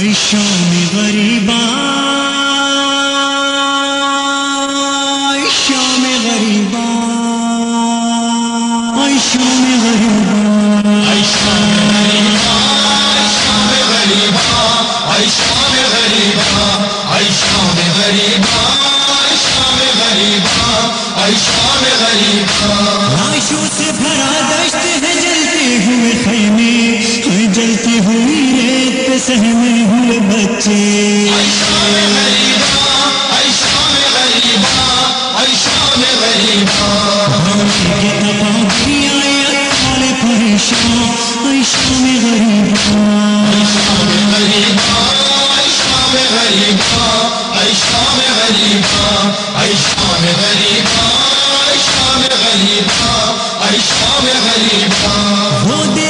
شام غریبا شام غریبا شام غریبا شام غریبا شام غریبا شام غریبا شام غریبا شام غریبا شام غریبا۔ لاشوں سے بھرا سہمے ہوئے بچے۔ پریشان شام وہ دیکھ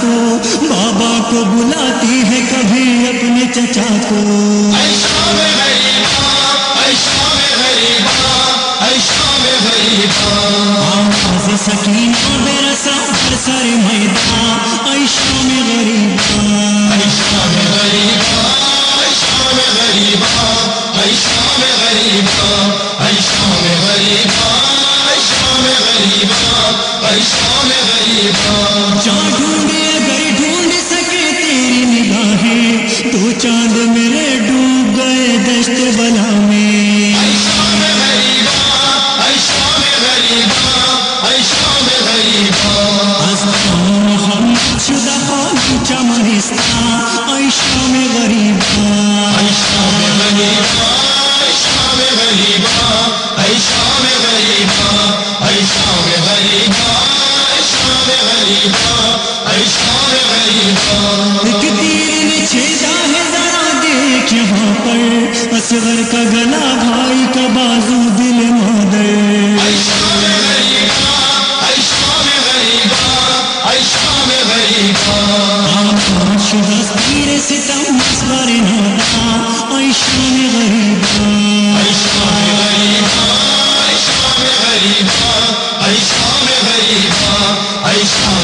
کو بابا کو بلاتی ہے کبھی اپنے چچا کو۔ ایک تیر نے چھیدا ہے ذرا دیکھ یہاں پر۔ اصغر کا گلا بھائی کا بازو دل مادر ستم اصغر نادا شام غریبا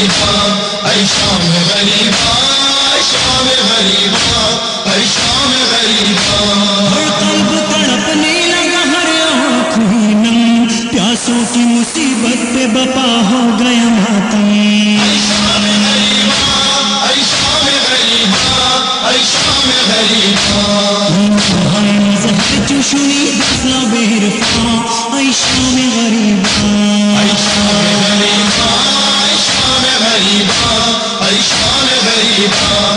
شام غریبا ہر قلب تڑپنے لگا ہر آنکھ نم پیاسوں کی مصیبت پہ بپا ہو گیا ماتم ہم زہر چشنی دسلا بیرفا اے شام غریبا غریبا